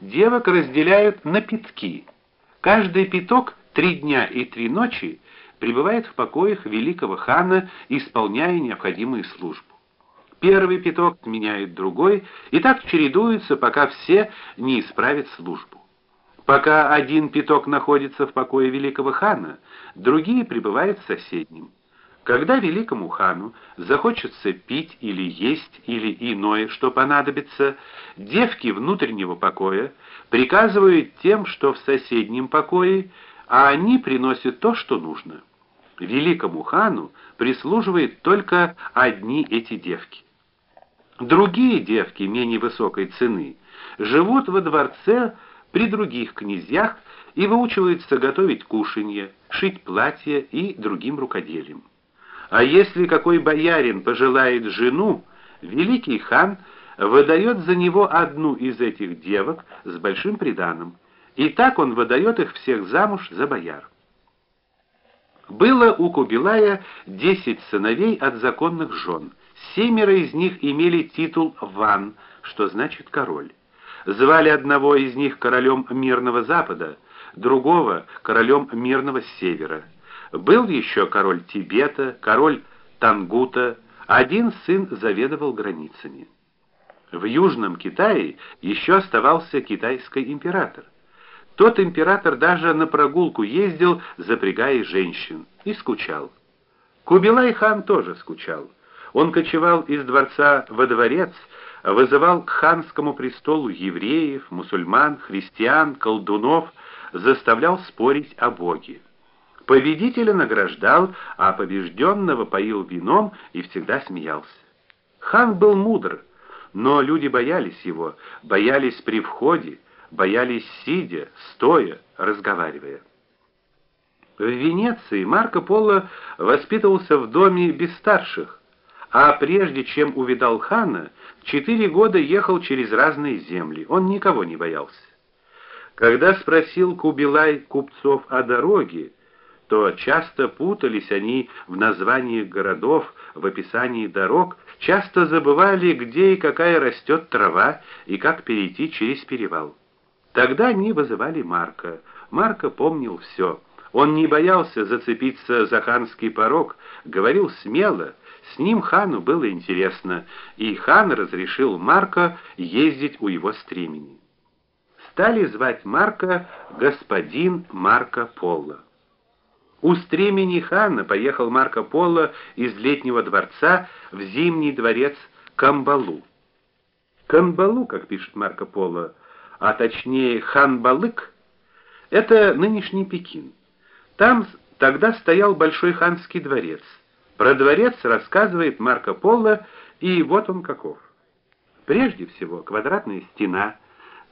девок разделяют на пятки. Каждый пяток три дня и три ночи пребывает в покоях великого хана, исполняя необходимую службу. Первый пяток сменяет другой, и так чередуются, пока все не исправят службу. Пока один пяток находится в покое великого хана, другие пребывают в соседнем. Когда великому хану захочется пить или есть или иное, что понадобится, девки внутреннего покоя приказывают тем, что в соседнем покое, а они приносят то, что нужно. Великому хану прислуживают только одни эти девки. Другие девки менее высокой цены живут во дворце при других князьях и выучиваются готовить кушанье, шить платья и другим рукоделием. А если какой боярин пожелает жену, великий хан выдает за него одну из этих девок с большим приданым, и так он выдает их всех замуж за бояр. Было у Кубилая десять сыновей от законных жен. Семеро из них имели титул ван, что значит король. Звали одного из них королем мирного запада, другого королем мирного севера. Был еще король Тибета, король Тангута, один сын заведовал границами. В Южном Китае еще оставался китайский император. Тот император даже на прогулку ездил, запрягая женщин, и скучал. Кубилай-хан тоже скучал. Он кочевал из дворца во дворец, вызывал к ханскому престолу евреев, мусульман, христиан, колдунов, заставлял спорить о Боге. Победителя награждал, а побежденного поил вином и всегда смеялся. Хан был мудр, но люди боялись его, боялись при входе, боялись сидя, стоя, разговаривая. В Венеции Марко Поло воспитывался в доме без старших, а прежде чем увидал хана, четыре года ехал через разные земли. Он никого не боялся. Когда спросил Кубилай купцов о дороге, то часто путались они в названиях городов, в описании дорог, часто забывали, где и какая растет трава и как перейти через перевал. Тогда они вызывали Марка. Марка помнил все. Он не боялся зацепиться за ханский порог, говорил смело. С ним хану было интересно, и хан разрешил Марка ездить у его стремени. Стали звать Марка господин Марко Поло. У стремени хана поехал Марко Поло из летнего дворца в зимний дворец Камбалу. Камбалу, как пишет Марко Поло, а точнее Ханбалык, это нынешний Пекин. Там тогда стоял большой ханский дворец. Про дворец рассказывает Марко Поло, и вот он каков. Прежде всего, квадратная стена,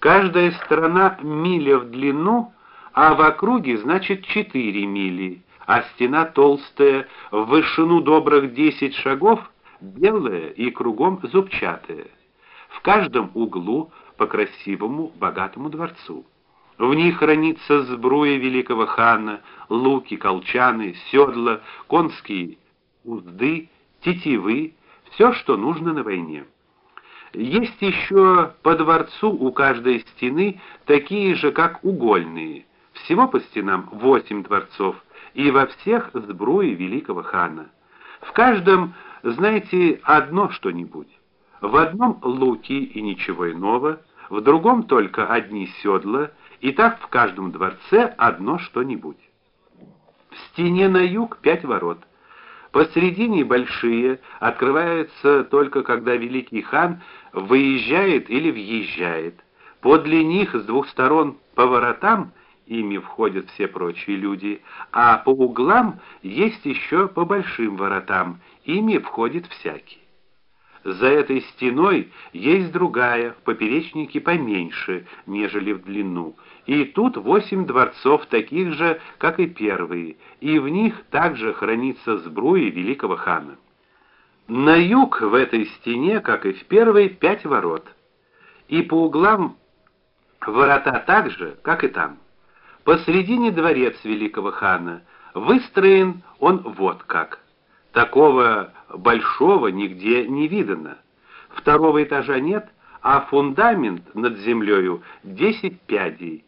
каждая сторона миля в длину, а в округе, значит, 4 мили, а стена толстая, в вышину добрых 10 шагов, белая и кругом зубчатая. В каждом углу по красивому, богатому дворцу. В них хранится сбруя великого хана, луки, колчаны, седла, конские узды, тетивы, все, что нужно на войне. Есть еще по дворцу у каждой стены такие же, как угольные. Всего по стенам восемь дворцов, и во всех сбруи великого хана. В каждом, знаете, одно что-нибудь. В одном луки и ничего иного, в другом только одни седла, и так в каждом дворце одно что-нибудь. В стене на юг пять ворот. Посредине большие, открываются только когда великий хан выезжает или въезжает. Подле них с двух сторон по воротам ими входят все прочие люди, а по углам есть еще по большим воротам, ими входит всякий. За этой стеной есть другая, в поперечнике поменьше, нежели в длину. И тут восемь дворцов таких же, как и первые, и в них также хранится сбруя великого хана. На юг в этой стене, как и в первой, пять ворот. И по углам ворота так же, как и там. Посредине дворец великого хана. Выстроен он вот как. Такого большого нигде не видано. Второго этажа нет, а фундамент над землею 10 пядей.